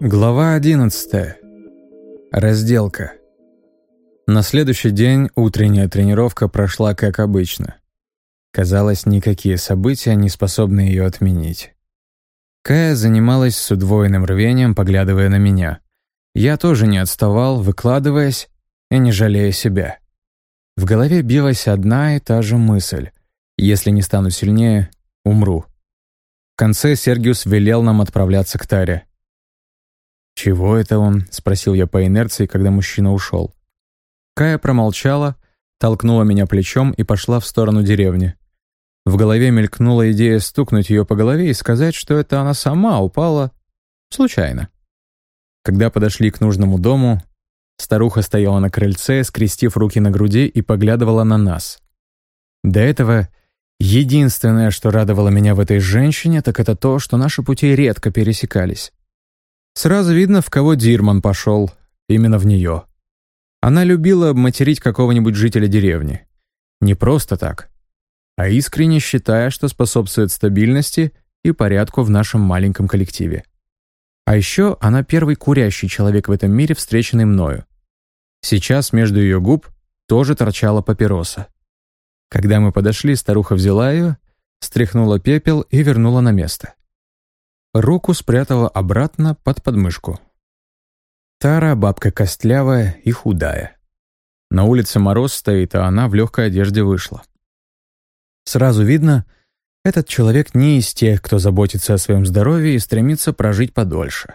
Глава 11. Разделка. На следующий день утренняя тренировка прошла как обычно. Казалось, никакие события не способны ее отменить. Кая занималась с удвоенным рвением, поглядывая на меня. Я тоже не отставал, выкладываясь и не жалея себя. В голове билась одна и та же мысль. Если не стану сильнее, умру. В конце Сергиус велел нам отправляться к Таре. «Чего это он?» — спросил я по инерции, когда мужчина ушел. Кая промолчала, толкнула меня плечом и пошла в сторону деревни. В голове мелькнула идея стукнуть ее по голове и сказать, что это она сама упала случайно. Когда подошли к нужному дому, старуха стояла на крыльце, скрестив руки на груди и поглядывала на нас. До этого единственное, что радовало меня в этой женщине, так это то, что наши пути редко пересекались. Сразу видно, в кого Дирман пошел, именно в нее. Она любила обматерить какого-нибудь жителя деревни. Не просто так, а искренне считая, что способствует стабильности и порядку в нашем маленьком коллективе. А еще она первый курящий человек в этом мире, встреченный мною. Сейчас между ее губ тоже торчала папироса. Когда мы подошли, старуха взяла ее, стряхнула пепел и вернула на место. Руку спрятала обратно под подмышку. Тара бабка костлявая и худая. На улице мороз стоит, а она в легкой одежде вышла. Сразу видно — этот человек не из тех, кто заботится о своем здоровье и стремится прожить подольше.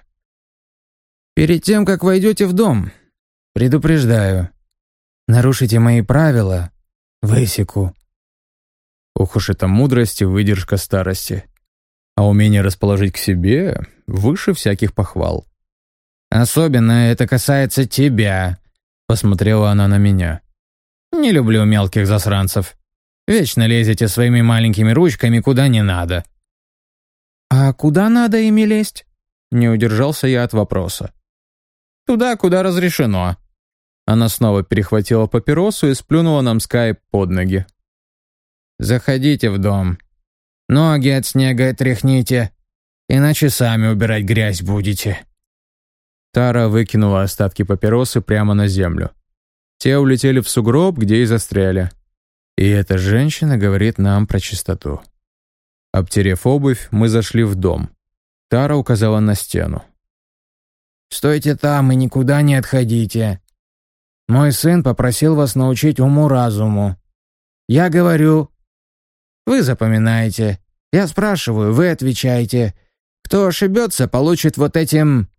«Перед тем, как войдете в дом, предупреждаю, нарушите мои правила, высеку». Ох уж это мудрость и выдержка старости. А умение расположить к себе выше всяких похвал. «Особенно это касается тебя», — посмотрела она на меня. «Не люблю мелких засранцев. Вечно лезете своими маленькими ручками куда не надо». «А куда надо ими лезть?» Не удержался я от вопроса. «Туда, куда разрешено». Она снова перехватила папиросу и сплюнула нам скайп под ноги. «Заходите в дом. Ноги от снега отряхните, иначе сами убирать грязь будете». Тара выкинула остатки папиросы прямо на землю. Те улетели в сугроб, где и застряли. И эта женщина говорит нам про чистоту. Обтерев обувь, мы зашли в дом. Тара указала на стену. «Стойте там и никуда не отходите. Мой сын попросил вас научить уму-разуму. Я говорю, вы запоминаете. Я спрашиваю, вы отвечаете. Кто ошибется, получит вот этим...»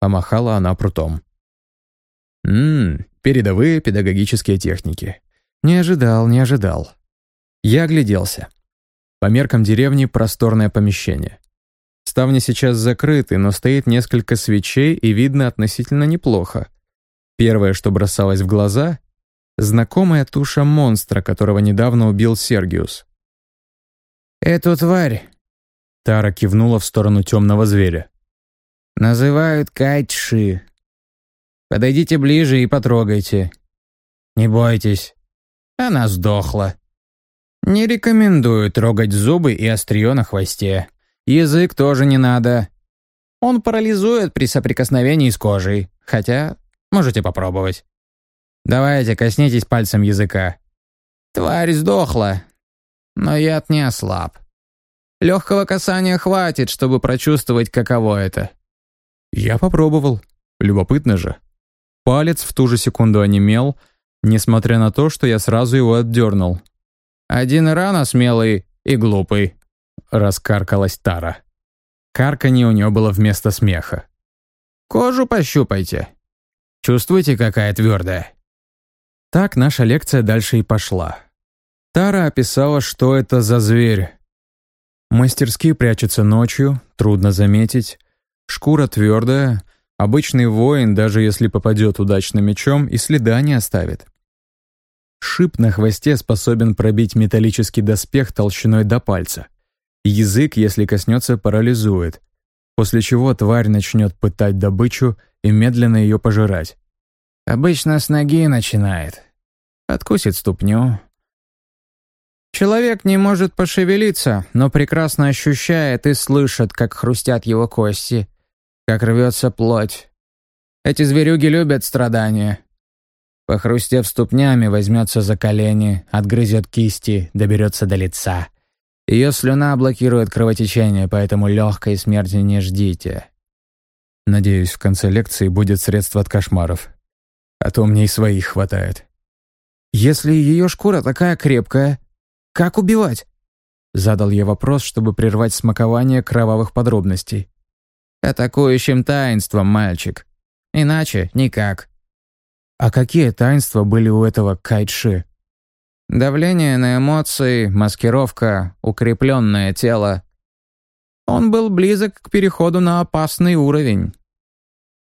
Помахала она прутом. «Ммм, передовые педагогические техники. Не ожидал, не ожидал. Я огляделся. По меркам деревни просторное помещение. Ставни сейчас закрыты, но стоит несколько свечей и видно относительно неплохо. Первое, что бросалось в глаза — знакомая туша монстра, которого недавно убил Сергиус. «Эту тварь!» Тара кивнула в сторону темного зверя. «Называют Кайтши. Подойдите ближе и потрогайте. Не бойтесь, она сдохла. Не рекомендую трогать зубы и острие на хвосте. Язык тоже не надо. Он парализует при соприкосновении с кожей. Хотя, можете попробовать. Давайте, коснитесь пальцем языка. Тварь сдохла, но яд не ослаб. Легкого касания хватит, чтобы прочувствовать, каково это. Я попробовал. Любопытно же. Палец в ту же секунду онемел, несмотря на то, что я сразу его отдернул. «Один рано смелый и глупый», — раскаркалась Тара. Карканье у нее было вместо смеха. «Кожу пощупайте. Чувствуете, какая твердая?» Так наша лекция дальше и пошла. Тара описала, что это за зверь. Мастерски прячется ночью, трудно заметить. Шкура твердая, Обычный воин, даже если попадет удачно мечом, и следа не оставит. Шип на хвосте способен пробить металлический доспех толщиной до пальца. Язык, если коснется, парализует, после чего тварь начнет пытать добычу и медленно ее пожирать. Обычно с ноги начинает. Откусит ступню. Человек не может пошевелиться, но прекрасно ощущает и слышит, как хрустят его кости. как рвется плоть. Эти зверюги любят страдания. Похрустев ступнями, возьмется за колени, отгрызет кисти, доберется до лица. Ее слюна блокирует кровотечение, поэтому легкой смерти не ждите. Надеюсь, в конце лекции будет средство от кошмаров. А то мне и своих хватает. Если ее шкура такая крепкая, как убивать? Задал я вопрос, чтобы прервать смакование кровавых подробностей. Атакующим таинством, мальчик. Иначе никак. А какие таинства были у этого Кайши? Давление на эмоции, маскировка, укрепленное тело. Он был близок к переходу на опасный уровень.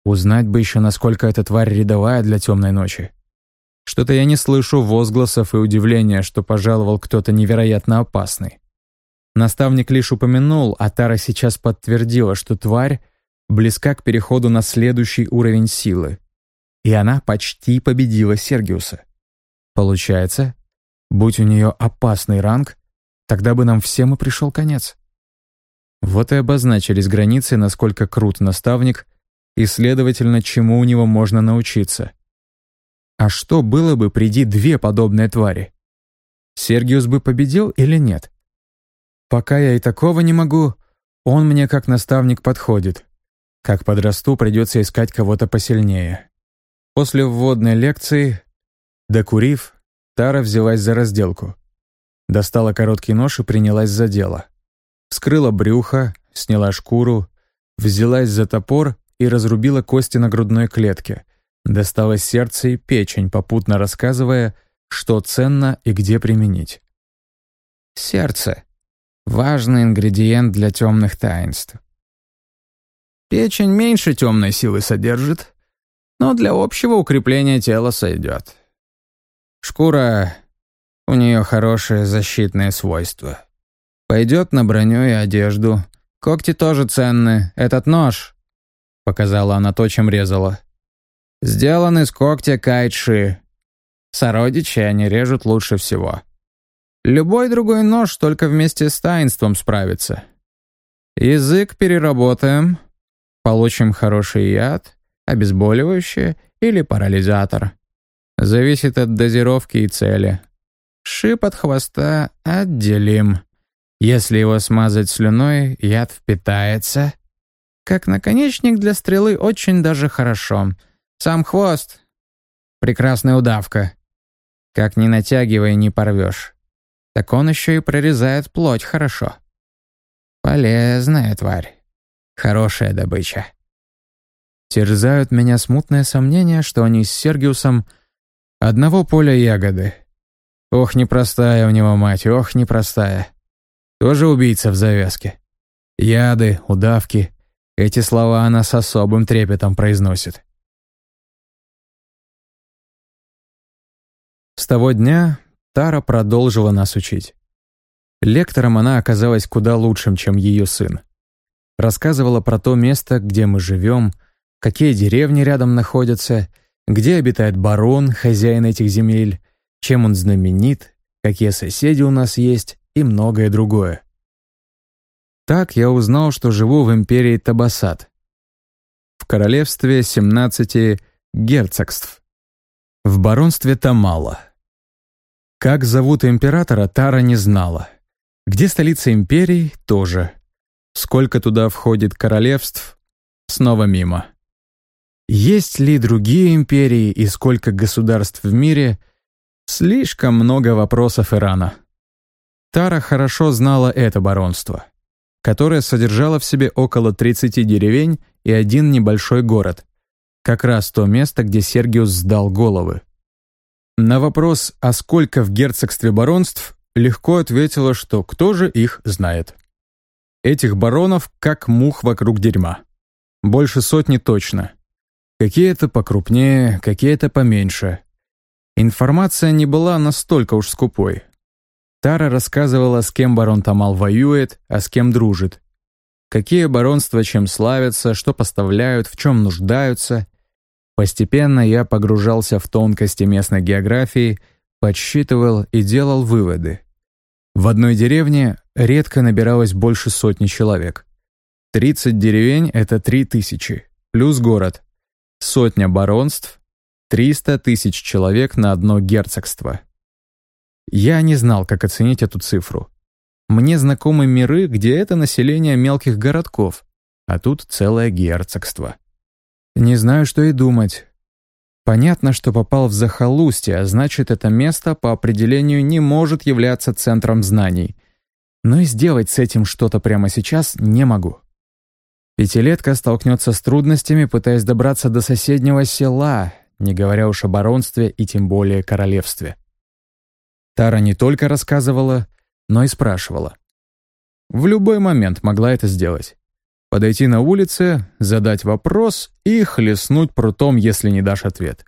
Узнать бы еще, насколько эта тварь рядовая для темной ночи. Что-то я не слышу возгласов и удивления, что пожаловал кто-то невероятно опасный. Наставник лишь упомянул, а Тара сейчас подтвердила, что тварь близка к переходу на следующий уровень силы. И она почти победила Сергиуса. Получается, будь у нее опасный ранг, тогда бы нам всем и пришел конец. Вот и обозначились границы, насколько крут наставник и, следовательно, чему у него можно научиться. А что было бы, приди две подобные твари? Сергиус бы победил или нет? Пока я и такого не могу, он мне как наставник подходит. Как подрасту, придется искать кого-то посильнее. После вводной лекции, докурив, Тара взялась за разделку. Достала короткий нож и принялась за дело. Вскрыла брюхо, сняла шкуру, взялась за топор и разрубила кости на грудной клетке. Достала сердце и печень, попутно рассказывая, что ценно и где применить. Сердце — важный ингредиент для темных таинств. Печень меньше темной силы содержит, но для общего укрепления тела сойдет. Шкура — у нее хорошее защитное свойство. Пойдет на броню и одежду. Когти тоже ценны. Этот нож — показала она то, чем резала. «Сделан из когтя кайтши. Сородичи они режут лучше всего. Любой другой нож только вместе с таинством справится. Язык переработаем, получим хороший яд, обезболивающее или парализатор. Зависит от дозировки и цели. Шип от хвоста отделим. Если его смазать слюной, яд впитается, как наконечник для стрелы очень даже хорошо. Сам хвост — прекрасная удавка. Как ни натягивай, не порвешь. Так он еще и прорезает плоть хорошо. Полезная тварь. Хорошая добыча. Терзают меня смутные сомнения, что они с Сергиусом одного поля ягоды. Ох, непростая у него мать, ох, непростая. Тоже убийца в завязке. Яды, удавки, эти слова она с особым трепетом произносит. С того дня Тара продолжила нас учить. Лектором она оказалась куда лучшим, чем ее сын. Рассказывала про то место, где мы живем, какие деревни рядом находятся, где обитает барон, хозяин этих земель, чем он знаменит, какие соседи у нас есть и многое другое. Так я узнал, что живу в империи Табасат, в королевстве 17 герцогств, в баронстве Тамала. Как зовут императора, Тара не знала. Где столица империи, тоже. Сколько туда входит королевств, снова мимо. Есть ли другие империи и сколько государств в мире, слишком много вопросов Ирана. Тара хорошо знала это баронство которая содержала в себе около 30 деревень и один небольшой город. Как раз то место, где Сергиус сдал головы. На вопрос, а сколько в герцогстве баронств, легко ответила, что кто же их знает. Этих баронов как мух вокруг дерьма. Больше сотни точно. Какие-то покрупнее, какие-то поменьше. Информация не была настолько уж скупой. Тара рассказывала, с кем барон Тамал воюет, а с кем дружит. Какие баронства чем славятся, что поставляют, в чем нуждаются. Постепенно я погружался в тонкости местной географии, подсчитывал и делал выводы. В одной деревне редко набиралось больше сотни человек. 30 деревень — это 3000, плюс город. Сотня баронств, 300 тысяч человек на одно герцогство. Я не знал, как оценить эту цифру. Мне знакомы миры, где это население мелких городков, а тут целое герцогство. Не знаю, что и думать. Понятно, что попал в захолустье, а значит, это место по определению не может являться центром знаний. Но и сделать с этим что-то прямо сейчас не могу. Пятилетка столкнется с трудностями, пытаясь добраться до соседнего села, не говоря уж о баронстве и тем более королевстве. Тара не только рассказывала, но и спрашивала. В любой момент могла это сделать. Подойти на улице, задать вопрос и хлестнуть прутом, если не дашь ответ.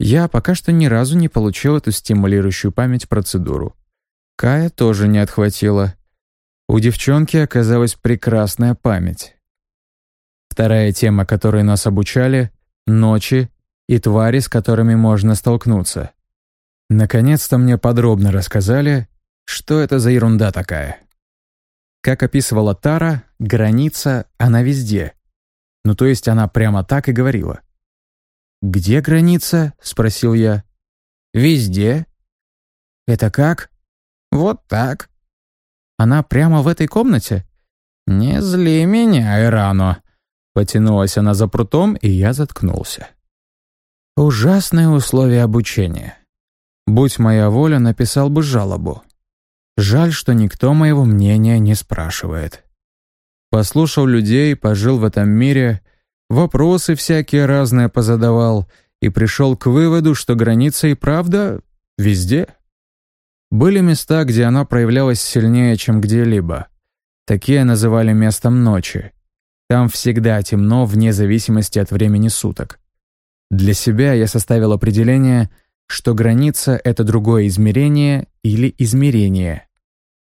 Я пока что ни разу не получил эту стимулирующую память процедуру. Кая тоже не отхватила. У девчонки оказалась прекрасная память. Вторая тема, которой нас обучали — ночи и твари, с которыми можно столкнуться. Наконец-то мне подробно рассказали, что это за ерунда такая. Как описывала Тара, граница, она везде. Ну то есть она прямо так и говорила. «Где граница?» — спросил я. «Везде». «Это как?» «Вот так». «Она прямо в этой комнате?» «Не зли меня, Ирано». Потянулась она за прутом, и я заткнулся. Ужасные условия обучения. Будь моя воля, написал бы жалобу. Жаль, что никто моего мнения не спрашивает. Послушал людей, пожил в этом мире, вопросы всякие разные позадавал и пришел к выводу, что граница и правда везде. Были места, где она проявлялась сильнее, чем где-либо. Такие называли местом ночи. Там всегда темно, вне зависимости от времени суток. Для себя я составил определение, что граница — это другое измерение или измерение.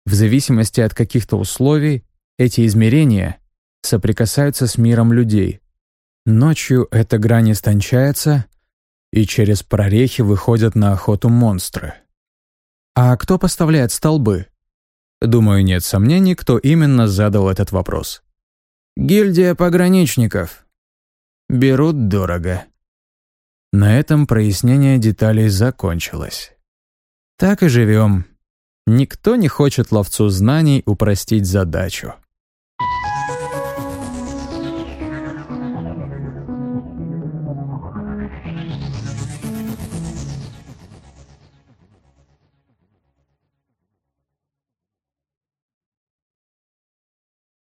В зависимости от каких-то условий эти измерения соприкасаются с миром людей. Ночью эта грань истончается, и через прорехи выходят на охоту монстры. А кто поставляет столбы? Думаю, нет сомнений, кто именно задал этот вопрос. Гильдия пограничников. Берут дорого. На этом прояснение деталей закончилось. Так и живем. Никто не хочет ловцу знаний упростить задачу.